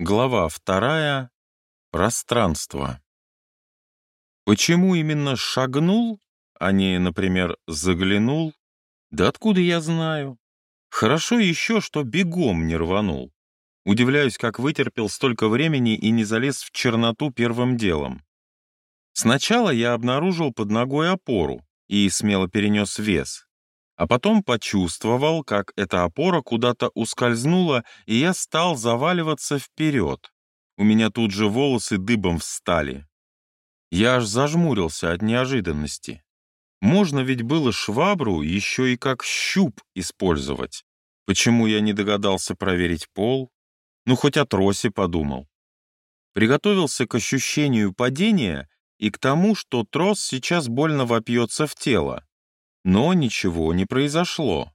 Глава вторая. Пространство. Почему именно шагнул, а не, например, заглянул? Да откуда я знаю? Хорошо еще, что бегом не рванул. Удивляюсь, как вытерпел столько времени и не залез в черноту первым делом. Сначала я обнаружил под ногой опору и смело перенес вес, а потом почувствовал, как эта опора куда-то ускользнула, и я стал заваливаться вперед. У меня тут же волосы дыбом встали. Я аж зажмурился от неожиданности. Можно ведь было швабру еще и как щуп использовать. Почему я не догадался проверить пол? Ну, хоть о тросе подумал. Приготовился к ощущению падения и к тому, что трос сейчас больно вопьется в тело. Но ничего не произошло.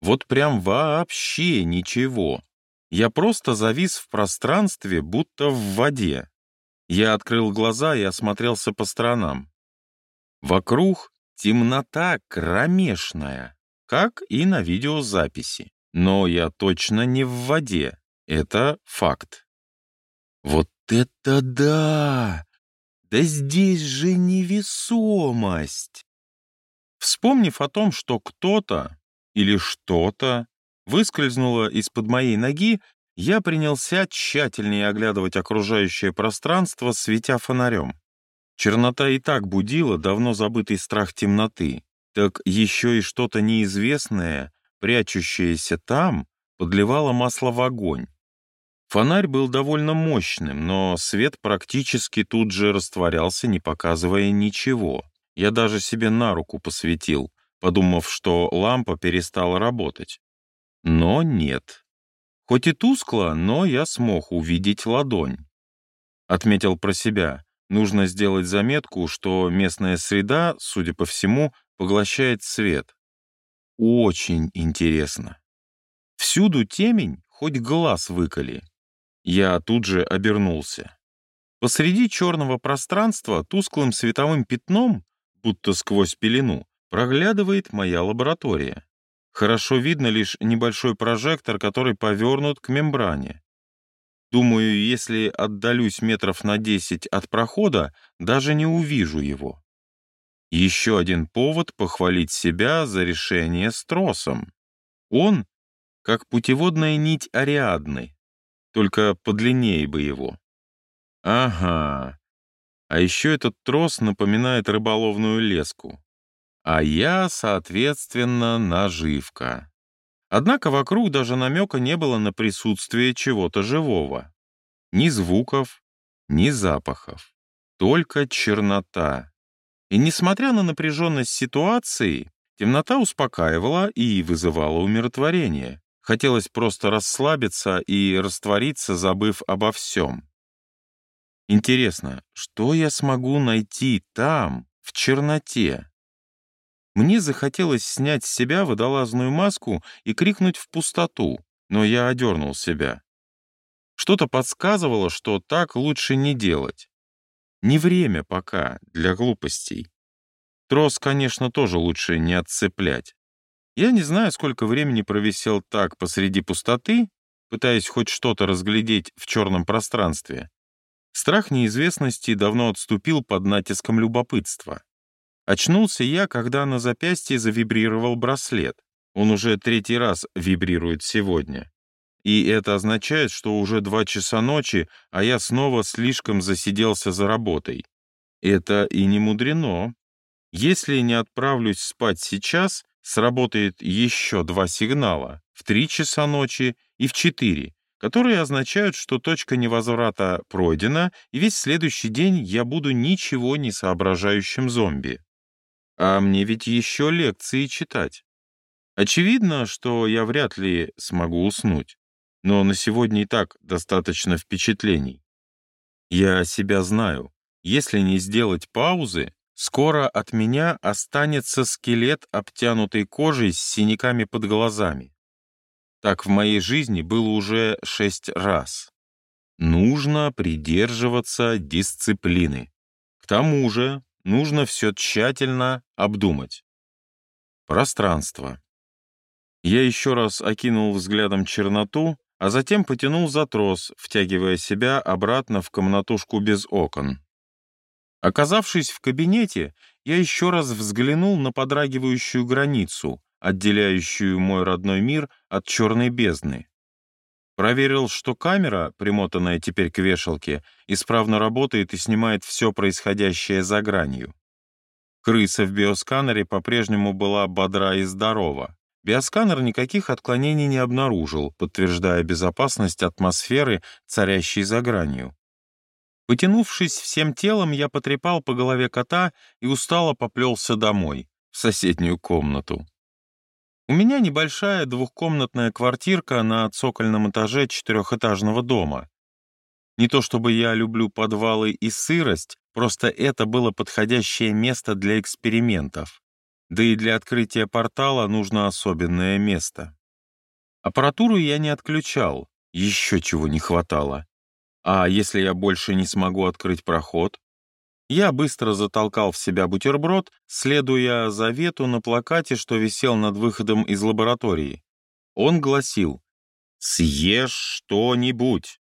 Вот прям вообще ничего. Я просто завис в пространстве, будто в воде. Я открыл глаза и осмотрелся по сторонам. Вокруг темнота кромешная, как и на видеозаписи. Но я точно не в воде. Это факт. Вот это да! Да здесь же невесомость! Вспомнив о том, что кто-то или что-то выскользнуло из-под моей ноги, я принялся тщательнее оглядывать окружающее пространство, светя фонарем. Чернота и так будила давно забытый страх темноты, так еще и что-то неизвестное, прячущееся там, подливало масло в огонь. Фонарь был довольно мощным, но свет практически тут же растворялся, не показывая ничего. Я даже себе на руку посветил, подумав, что лампа перестала работать. Но нет. Хоть и тускло, но я смог увидеть ладонь. Отметил про себя. Нужно сделать заметку, что местная среда, судя по всему, поглощает свет. Очень интересно. Всюду темень, хоть глаз выколи. Я тут же обернулся. Посреди черного пространства тусклым световым пятном будто сквозь пелену, проглядывает моя лаборатория. Хорошо видно лишь небольшой прожектор, который повернут к мембране. Думаю, если отдалюсь метров на 10 от прохода, даже не увижу его. Еще один повод похвалить себя за решение с тросом. Он как путеводная нить Ариадны, только подлиннее бы его. Ага, а еще этот трос напоминает рыболовную леску. А я, соответственно, наживка. Однако вокруг даже намека не было на присутствие чего-то живого. Ни звуков, ни запахов. Только чернота. И несмотря на напряженность ситуации, темнота успокаивала и вызывала умиротворение. Хотелось просто расслабиться и раствориться, забыв обо всем. Интересно, что я смогу найти там, в черноте? Мне захотелось снять с себя водолазную маску и крикнуть в пустоту, но я одернул себя. Что-то подсказывало, что так лучше не делать. Не время пока для глупостей. Трос, конечно, тоже лучше не отцеплять. Я не знаю, сколько времени провисел так посреди пустоты, пытаясь хоть что-то разглядеть в черном пространстве. Страх неизвестности давно отступил под натиском любопытства. Очнулся я, когда на запястье завибрировал браслет. Он уже третий раз вибрирует сегодня. И это означает, что уже два часа ночи, а я снова слишком засиделся за работой. Это и не мудрено. Если не отправлюсь спать сейчас, сработает еще два сигнала — в три часа ночи и в четыре, которые означают, что точка невозврата пройдена, и весь следующий день я буду ничего не соображающим зомби. А мне ведь еще лекции читать. Очевидно, что я вряд ли смогу уснуть, но на сегодня и так достаточно впечатлений. Я себя знаю. Если не сделать паузы, скоро от меня останется скелет, обтянутый кожей с синяками под глазами. Так в моей жизни было уже шесть раз. Нужно придерживаться дисциплины. К тому же нужно все тщательно обдумать. Пространство. Я еще раз окинул взглядом черноту, а затем потянул за трос, втягивая себя обратно в комнатушку без окон. Оказавшись в кабинете, я еще раз взглянул на подрагивающую границу, отделяющую мой родной мир от черной бездны. Проверил, что камера, примотанная теперь к вешалке, исправно работает и снимает все происходящее за гранью. Крыса в биосканере по-прежнему была бодра и здорова. Биосканер никаких отклонений не обнаружил, подтверждая безопасность атмосферы, царящей за гранью. Потянувшись всем телом, я потрепал по голове кота и устало поплелся домой, в соседнюю комнату. У меня небольшая двухкомнатная квартирка на цокольном этаже четырехэтажного дома. Не то чтобы я люблю подвалы и сырость, просто это было подходящее место для экспериментов. Да и для открытия портала нужно особенное место. Аппаратуру я не отключал, еще чего не хватало. А если я больше не смогу открыть проход? Я быстро затолкал в себя бутерброд, следуя завету на плакате, что висел над выходом из лаборатории. Он гласил «Съешь что-нибудь».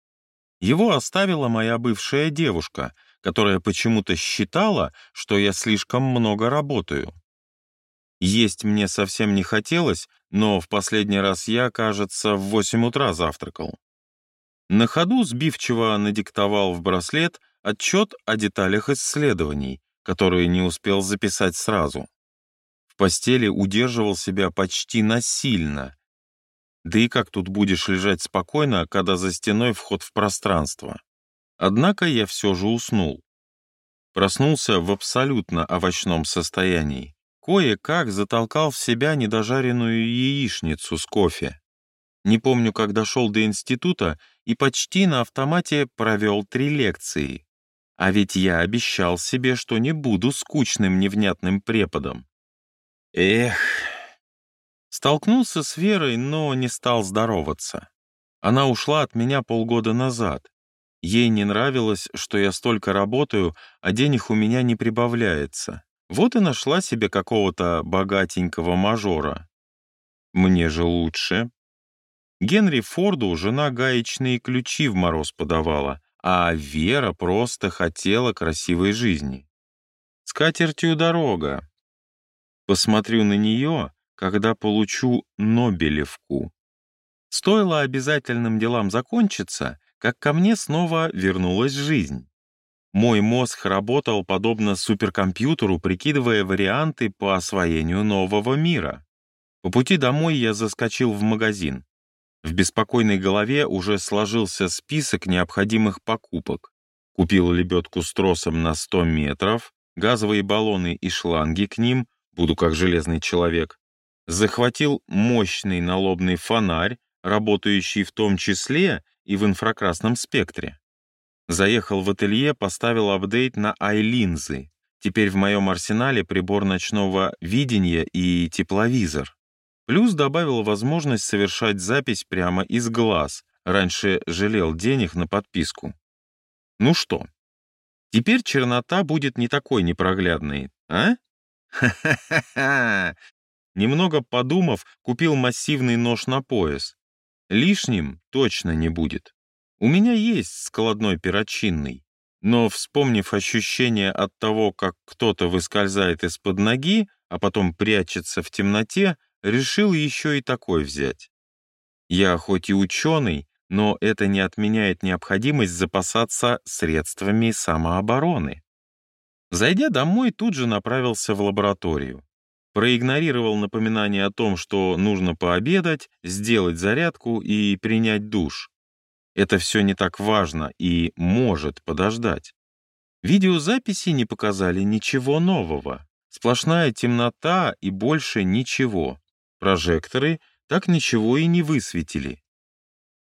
Его оставила моя бывшая девушка, которая почему-то считала, что я слишком много работаю. Есть мне совсем не хотелось, но в последний раз я, кажется, в восемь утра завтракал. На ходу сбивчиво надиктовал в браслет отчет о деталях исследований, которые не успел записать сразу. В постели удерживал себя почти насильно. Да и как тут будешь лежать спокойно, когда за стеной вход в пространство? Однако я все же уснул. Проснулся в абсолютно овощном состоянии. Кое-как затолкал в себя недожаренную яичницу с кофе. Не помню, как дошел до института и почти на автомате провел три лекции. А ведь я обещал себе, что не буду скучным невнятным преподом. Эх. Столкнулся с Верой, но не стал здороваться. Она ушла от меня полгода назад. Ей не нравилось, что я столько работаю, а денег у меня не прибавляется. Вот и нашла себе какого-то богатенького мажора. Мне же лучше. Генри Форду жена гаечные ключи в мороз подавала, а Вера просто хотела красивой жизни. С катертью дорога. Посмотрю на нее, когда получу Нобелевку. Стоило обязательным делам закончиться, как ко мне снова вернулась жизнь. Мой мозг работал подобно суперкомпьютеру, прикидывая варианты по освоению нового мира. По пути домой я заскочил в магазин. В беспокойной голове уже сложился список необходимых покупок. Купил лебедку с тросом на 100 метров, газовые баллоны и шланги к ним, буду как железный человек. Захватил мощный налобный фонарь, работающий в том числе и в инфракрасном спектре. Заехал в ателье, поставил апдейт на ай-линзы. Теперь в моем арсенале прибор ночного видения и тепловизор. Плюс добавил возможность совершать запись прямо из глаз. Раньше жалел денег на подписку. Ну что, теперь чернота будет не такой непроглядной, а? Ха-ха-ха! Немного подумав, купил массивный нож на пояс. Лишним точно не будет. У меня есть складной перочинный, но, вспомнив ощущение от того, как кто-то выскользает из-под ноги, а потом прячется в темноте, решил еще и такой взять. Я хоть и ученый, но это не отменяет необходимость запасаться средствами самообороны. Зайдя домой, тут же направился в лабораторию. Проигнорировал напоминание о том, что нужно пообедать, сделать зарядку и принять душ. Это все не так важно и может подождать. Видеозаписи не показали ничего нового. Сплошная темнота и больше ничего. Прожекторы так ничего и не высветили.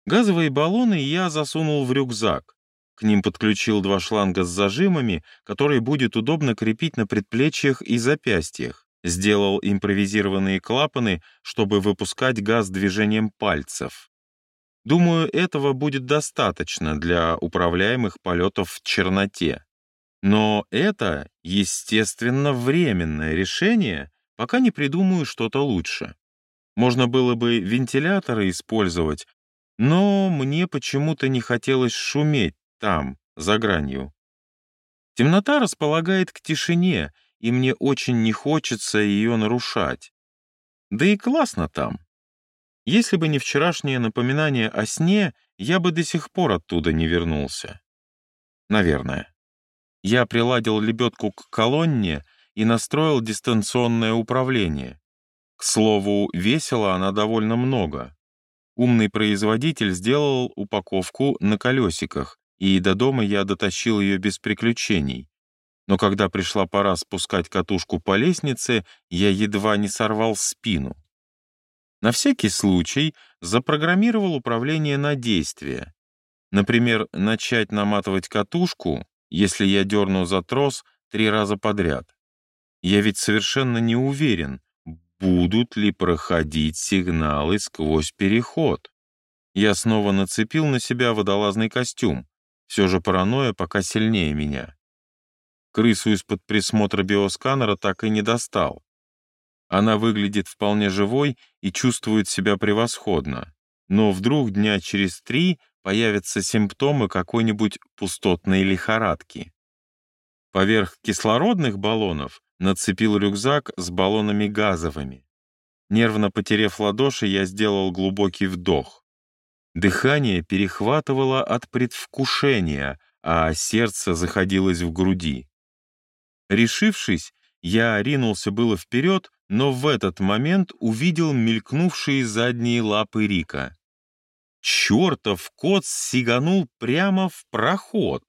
Газовые баллоны я засунул в рюкзак. К ним подключил два шланга с зажимами, которые будет удобно крепить на предплечьях и запястьях. Сделал импровизированные клапаны, чтобы выпускать газ движением пальцев. Думаю, этого будет достаточно для управляемых полетов в черноте. Но это, естественно, временное решение, пока не придумаю что-то лучше. Можно было бы вентиляторы использовать, Но мне почему-то не хотелось шуметь там, за гранью. Темнота располагает к тишине, и мне очень не хочется ее нарушать. Да и классно там. Если бы не вчерашнее напоминание о сне, я бы до сих пор оттуда не вернулся. Наверное. Я приладил лебедку к колонне и настроил дистанционное управление. К слову, весила она довольно много. Умный производитель сделал упаковку на колесиках, и до дома я дотащил ее без приключений. Но когда пришла пора спускать катушку по лестнице, я едва не сорвал спину. На всякий случай запрограммировал управление на действие. Например, начать наматывать катушку, если я дерну за трос три раза подряд. Я ведь совершенно не уверен, будут ли проходить сигналы сквозь переход. Я снова нацепил на себя водолазный костюм. Все же паранойя пока сильнее меня. Крысу из-под присмотра биосканера так и не достал. Она выглядит вполне живой и чувствует себя превосходно. Но вдруг дня через три появятся симптомы какой-нибудь пустотной лихорадки. Поверх кислородных баллонов нацепил рюкзак с баллонами газовыми. Нервно потерев ладоши, я сделал глубокий вдох. Дыхание перехватывало от предвкушения, а сердце заходилось в груди. Решившись, я ринулся было вперед, но в этот момент увидел мелькнувшие задние лапы Рика. Чертов кот сиганул прямо в проход.